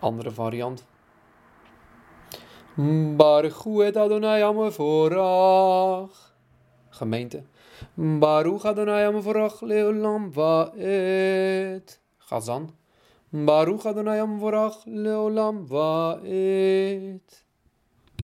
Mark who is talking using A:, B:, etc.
A: Andere variant. Baruch et Adonai Amevorach. Gemeente. Baruch Adonai Amevorach leolam vaet. Gazan. Baruch Adonai Amevorach leolam vaet.